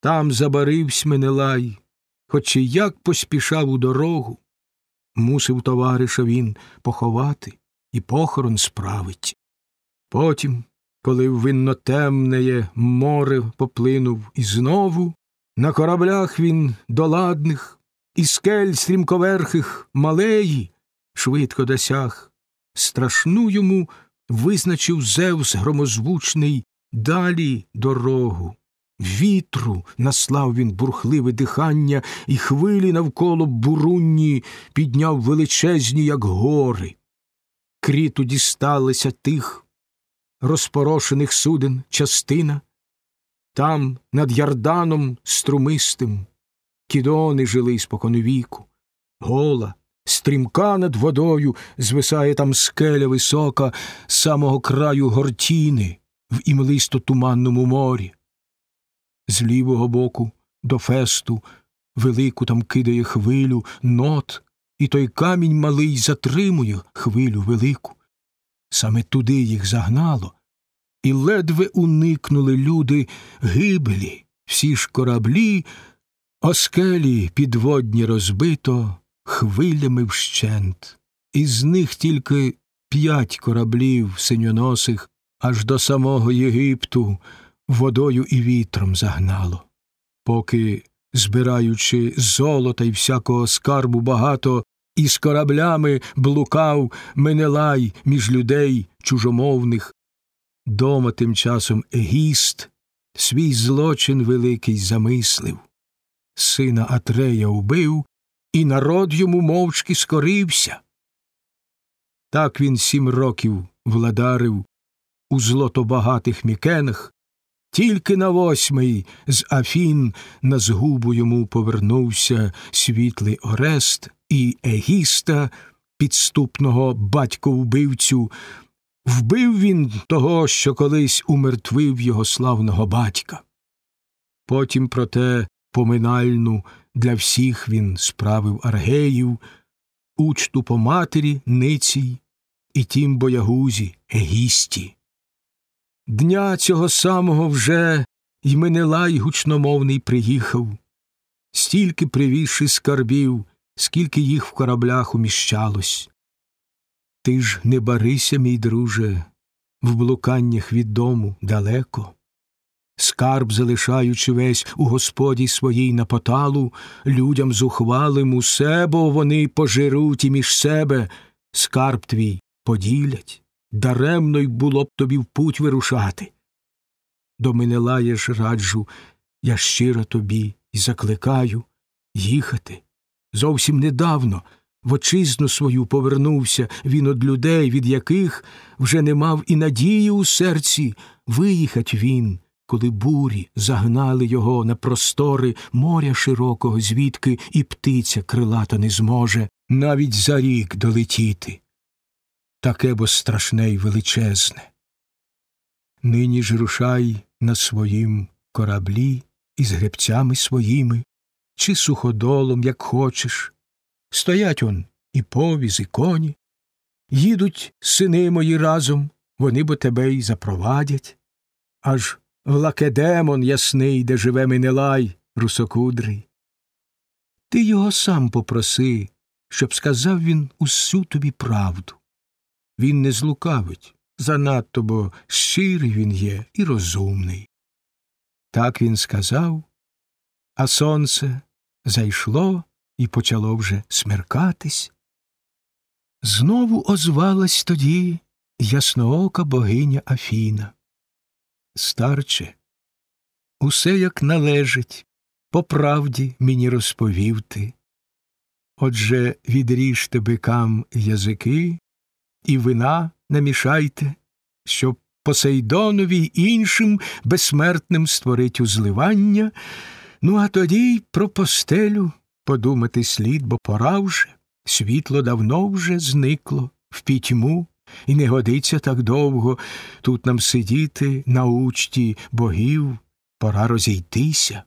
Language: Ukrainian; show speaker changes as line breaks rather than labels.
Там забаривсь Менелай, хоч і як поспішав у дорогу, мусив товариша він поховати і похорон справить. Потім, коли в виннотемнеє море поплинув і знову, на кораблях він доладних, і скель стрімковерхих малеї швидко досяг, страшну йому визначив Зевс громозвучний далі дорогу. Вітру наслав він бурхливе дихання, і хвилі навколо бурунні підняв величезні, як гори. Кріту дісталися тих розпорошених суден частина, там, над Ярданом струмистим, кідони жили споконвіку, гола, стрімка над водою звисає там скеля висока з самого краю гортіни в імлисто туманному морі. З лівого боку до фесту велику там кидає хвилю нот, і той камінь малий затримує хвилю велику. Саме туди їх загнало, і ледве уникнули люди гибелі, всі ж кораблі, оскелі підводні розбито хвилями вщент. Із них тільки п'ять кораблів синьоносих аж до самого Єгипту водою і вітром загнало. Поки, збираючи золота й всякого скарбу багато, із кораблями блукав Менелай між людей чужомовних. Дома тим часом Егіст свій злочин великий замислив. Сина Атрея убив, і народ йому мовчки скорився. Так він сім років владарив у злотобагатих мікенах, тільки на восьмий з Афін на згубу йому повернувся світлий Орест і Егіста, підступного батько вбивцю. Вбив він того, що колись умертвив його славного батька. Потім, проте, поминальну для всіх він справив аргеїв, учту по матері ницій і тім боягузі Егісті. Дня цього самого вже й Менелай гучномовний приїхав, стільки привізши скарбів, скільки їх в кораблях уміщалось. Ти ж не барися, мій друже, в блуканнях від дому далеко. Скарб, залишаючи весь у господі своїй на поталу, людям зухвалим усе, бо вони пожируть і між себе скарб твій поділять даремно й було б тобі в путь вирушати. До Менелая ж раджу, я щиро тобі і закликаю їхати. Зовсім недавно в отчизну свою повернувся він од людей, від яких вже не мав і надії у серці виїхать він, коли бурі загнали його на простори моря широкого, звідки і птиця крилата не зможе навіть за рік долетіти таке бо страшне й величезне. Нині ж рушай на своїм кораблі із гребцями своїми, чи суходолом, як хочеш. Стоять он і повіз, і коні. Їдуть сини мої разом, вони бо тебе й запровадять. Аж в лакедемон ясний, де живе Менелай, русокудрий. Ти його сам попроси, щоб сказав він усю тобі правду. Він не злукавить, занадто бо щирий він є і розумний. Так він сказав, а сонце зайшло і почало вже смеркатись. Знову озвалась тоді ясноока богиня Афіна. Старче, усе як належить, по правді мені розповів ти. Отже, відріжте бикам язики і вина намішайте, щоб Посейдонові іншим безсмертним створить узливання, ну а тоді й про постелю подумати слід, бо пора вже, світло давно вже зникло в пітьму, і не годиться так довго тут нам сидіти на учті богів, пора розійтися.